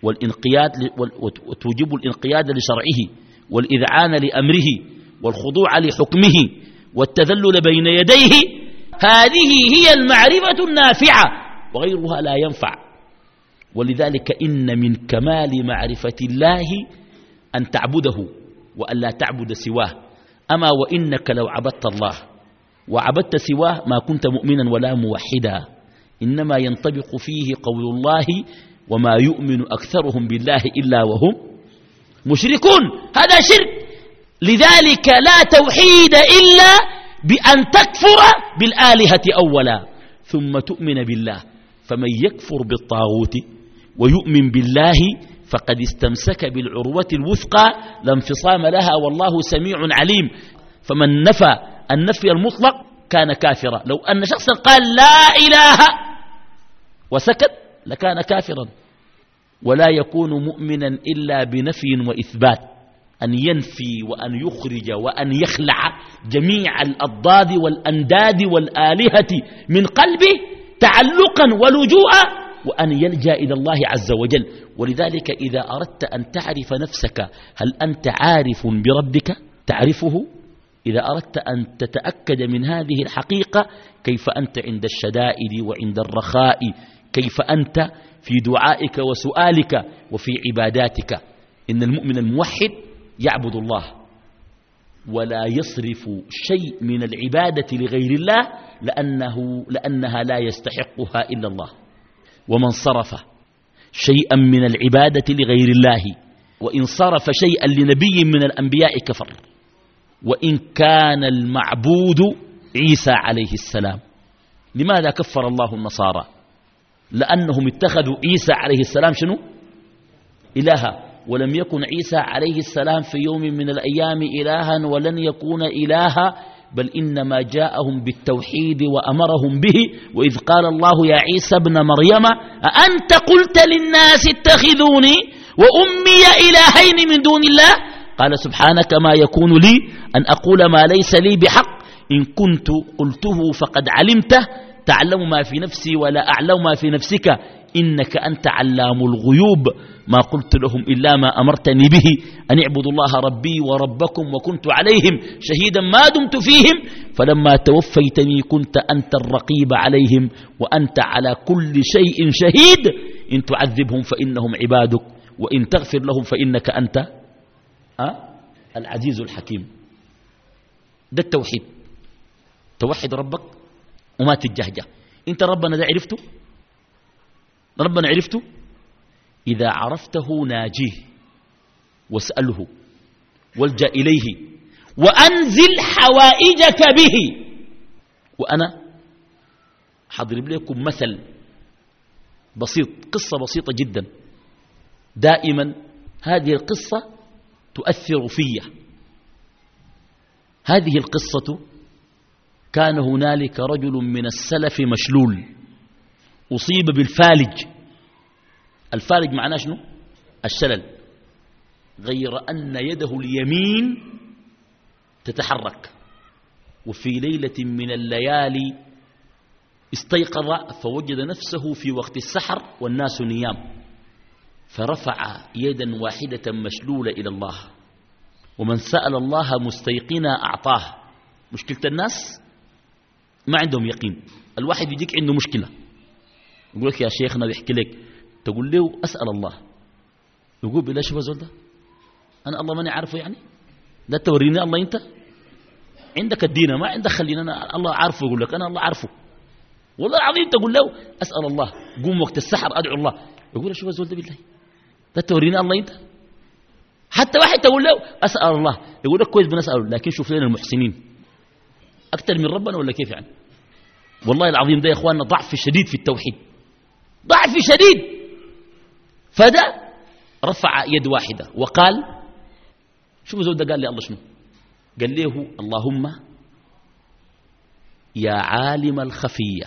S2: والإنقياد وتوجب الإنقياد لشرعه والإذعان لأمره والخضوع لحكمه والتذلل بين يديه هذه هي المعرفة النافعة وغيرها لا ينفع. ولذلك إن من كمال معرفة الله أن تعبده وأن لا تعبد سواه. أما وإنك لو عبدت الله وعبدت سواه ما كنت مؤمنا ولا موحدا. إنما ينطبق فيه قول الله وما يؤمن أكثرهم بالله إلا وهم مشركون. هذا شرك. لذلك لا توحيد إلا بأن تكفر بالآلهة أولا ثم تؤمن بالله. فمن يكفر بالطاغوت ويؤمن بالله فقد استمسك بالعروة الوثقى لا انفصام لها والله سميع عليم. فمن نفى النفي المطلق كان كافرا. لو أن شخصا قال لا إله وسكت لكان كافرا. ولا يكون مؤمنا إلا بنفي وإثبات. أن ينفي وأن يخرج وأن يخلع جميع الأضداد والأنداد والآلهة من قلبه تعلقا ولجوءا وأن يلجأ إلى الله عز وجل. ولذلك إذا أردت أن تعرف نفسك هل أنت عارف بربك؟ تعرفه؟ إذا أردت أن تتأكد من هذه الحقيقة كيف أنت عند الشدائد وعند الرخاء؟ كيف أنت في دعائك وسؤالك وفي عباداتك؟ إن المؤمن الموحد يعبد الله ولا يصرف شيء من العبادة لغير الله لأنه لأنها لا يستحقها إلا الله. ومن صرف شيئا من العبادة لغير الله وإن صرف شيئا لنبي من الأنبياء كفر وإن كان المعبود عيسى عليه السلام. لماذا كفر الله النصارى؟ لأنهم اتخذوا عيسى عليه السلام شنو؟ إلها. ولم يكن عيسى عليه السلام في يوم من الأيام إلها ولن يكون إلها بل إنما جاءهم بالتوحيد وأمرهم به وإذ قال الله يا عيسى ابن مريم أأنت قلت للناس اتخذوني وأمي إلهين من دون الله؟ قال سبحانك ما يكون لي أن أقول ما ليس لي بحق إن كنت قلته فقد علمته تعلم ما في نفسي ولا أعلم ما في نفسك. إنك أنت علام الغيوب. ما قلت لهم إلا ما أمرتني به. أن اعبدوا الله ربي وربكم وكنت عليهم شهيدا ما دمت فيهم. فلما توفيتني كنت أنت الرقيب عليهم وأنت على كل شيء شهيد. إن تعذبهم فإنهم عبادك. وإن تغفر لهم فإنك أنت أه؟ العزيز الحكيم. ده التوحيد. توحد ربك وما تتجهجه أنت ربنا ده عرفته؟ ربنا عرفته؟ إذا عرفته ناجيه واسأله والجأ إليه وأنزل حوائجك به. وأنا حضرب لكم مثل بسيط قصة بسيطة جدا. دائما هذه القصة تؤثر في. هذه القصة كان هنالك رجل من السلف مشلول. أصيب بالفالج. الفالج معناه شنو؟ الشلل. غير أن يده اليمين تتحرك. وفي ليلة من الليالي استيقظ فوجد نفسه في وقت السحر والناس نيام. فرفع يدا واحدة مشلولة إلى الله. ومن سأل الله مستيقنا أعطاه. مشكلة الناس؟ ما عندهم يقين. الواحد يجيك عنده مشكلة. يقول لك يا شيخنا بيحكي لك تقول له أسأل الله. يقول بلا شوف زول ده. أنا الله ماني عارفه يعني؟ ده توريني الله أنت. عندك الدين ما عندك خلينا أنا الله عارفه يقول لك أنا الله عارفه. والله العظيم تقول له أسأل الله. قوم وقت السحر أدعو الله. يقول شوف زول ده بالله. ده توريني الله أنت. حتى واحد تقول له أسأل الله. يقول لك كويس بنسأله لكن شوف لنا المحسنين. أكثر من ربنا ولا كيف يعني؟ والله العظيم ده يا إخواننا ضعف شديد في التوحيد. ضعف شديد. فده رفع يد واحدة وقال شوف زود قال لي الله شنو؟ قال له اللهم يا عالم الخفية.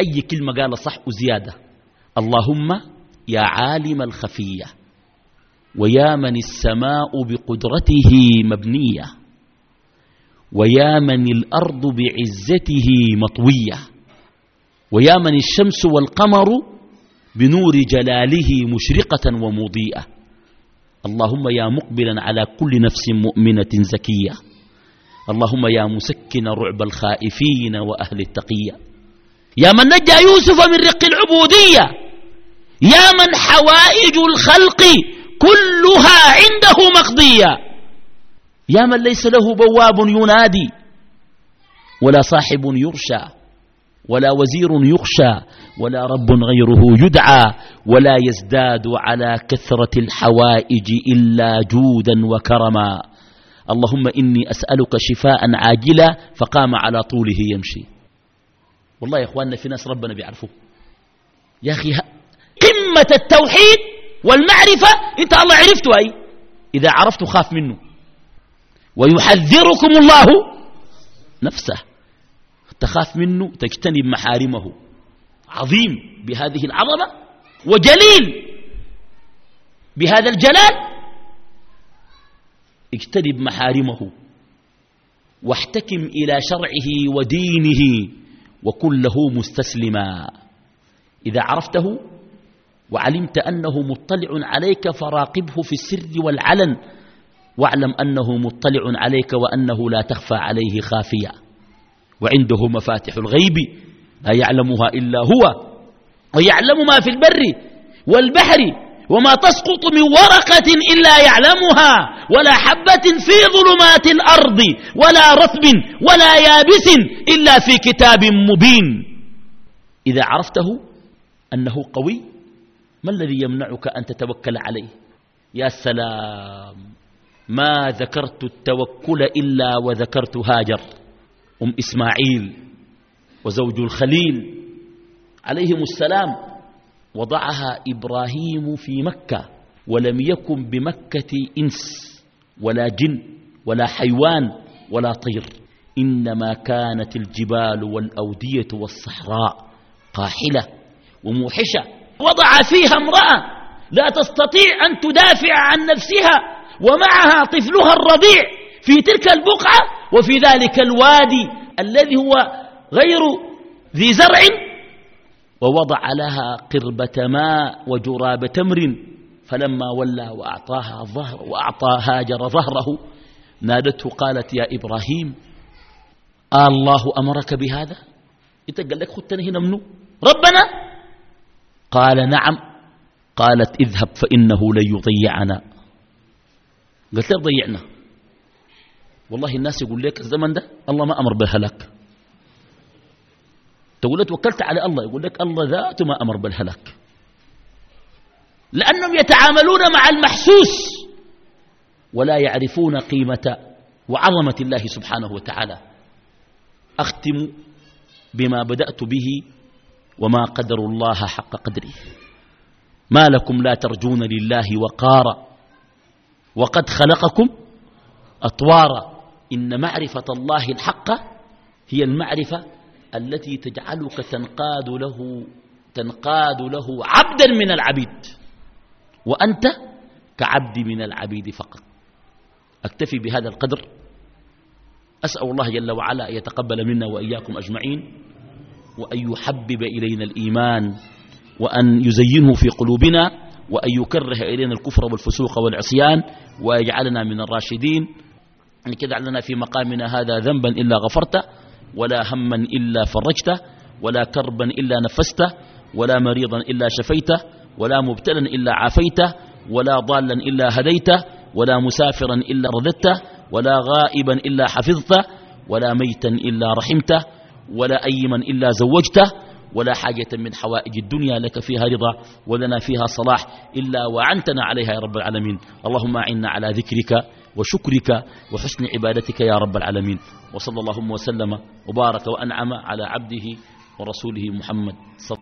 S2: أي كلمة قال صح وزيادة. اللهم يا عالم الخفية. ويا من السماء بقدرته مبنية. ويا من الأرض بعزته مطوية. ويا من الشمس والقمر بنور جلاله مشرقة ومضيئة. اللهم يا مقبلا على كل نفس مؤمنة زكية. اللهم يا مسكن رعب الخائفين وأهل التقية. يا من نجى يوسف من رق العبودية. يا من حوائج الخلق كلها عنده مقضية. يا من ليس له بواب ينادي ولا صاحب يرشى. ولا وزير يخشى ولا رب غيره يدعى ولا يزداد على كثرة الحوائج إلا جودا وكرما. اللهم إني أسألك شفاء عاجلا فقام على طوله يمشي. والله يا إخواننا في ناس ربنا بيعرفوه. يا أخي قمة التوحيد والمعرفة أنت الله عرفته أي إذا عرفت خاف منه. ويحذركم الله نفسه. تخاف منه تجتنب محارمه. عظيم بهذه العظمة وجليل بهذا الجلال. اجتنب محارمه واحتكم إلى شرعه ودينه وكن له مستسلما. إذا عرفته وعلمت أنه مطلع عليك فراقبه في السر والعلن واعلم أنه مطلع عليك وأنه لا تخفى عليه خافية. وعنده مفاتح الغيب لا يعلمها إلا هو ويعلم ما في البر والبحر وما تسقط من ورقة إلا يعلمها ولا حبة في ظلمات الأرض ولا رطب ولا يابس إلا في كتاب مبين. إذا عرفته أنه قوي ما الذي يمنعك أن تتوكل عليه؟ يا سلام ما ذكرت التوكل إلا وذكرت هاجر. أم إسماعيل وزوج الخليل. عليهم السلام. وضعها إبراهيم في مكة ولم يكن بمكة إنس ولا جن ولا حيوان ولا طير. إنما كانت الجبال والأودية والصحراء قاحلة وموحشة. وضع فيها امرأة لا تستطيع أن تدافع عن نفسها ومعها طفلها الرضيع في تلك البقعة وفي ذلك الوادي الذي هو غير ذي زرع ووضع لها قربة ماء وجراب تمر فلما ولى وأعطاها ظهر وأعطى هاجر ظهره نادته قالت يا إبراهيم آه الله أمرك بهذا؟ إنت قال لك خدتني هنا منه ربنا؟ قال نعم. قالت اذهب فإنه لن يضيعنا قلت له ضيعنا والله الناس يقول لك الزمن ده الله ما أمر بالهلاك تقول توكلت على الله يقول لك الله ذاته ما أمر بالهلاك لأنهم يتعاملون مع المحسوس ولا يعرفون قيمة وعظمة الله سبحانه وتعالى. أختم بما بدأت به وما قدر الله حق قدره. ما لكم لا ترجون لله وقارا. وقد خلقكم أطوارا. إن معرفة الله الحق هي المعرفة التي تجعلك تنقاد له تنقاد له عبدا من العبيد وأنت كعبد من العبيد فقط. أكتفي بهذا القدر. أسأل الله جل وعلا أن يتقبل منا وإياكم أجمعين وأن يحبب إلينا الإيمان وأن يزينه في قلوبنا وأن يكره إلينا الكفر والفسوق والعصيان ويجعلنا من الراشدين. أن كذا لنا في مقامنا هذا ذنبا إلا غفرته ولا هما إلا فرجته ولا كربا إلا نفسته ولا مريضا إلا شفيته ولا مبتلا إلا عافيته ولا ضالا إلا هديته ولا مسافرا إلا رددته ولا غائبا إلا حفظته ولا ميتا إلا رحمته ولا أيما إلا زوجته ولا حاجة من حوائج الدنيا لك فيها رضا ولنا فيها صلاح إلا وعنتنا عليها يا رب العالمين. اللهم أعنا على ذكرك وشكرك وحسن عبادتك يا رب العالمين. وصلى اللهم وسلم وبارك وأنعم على عبده ورسوله محمد صلى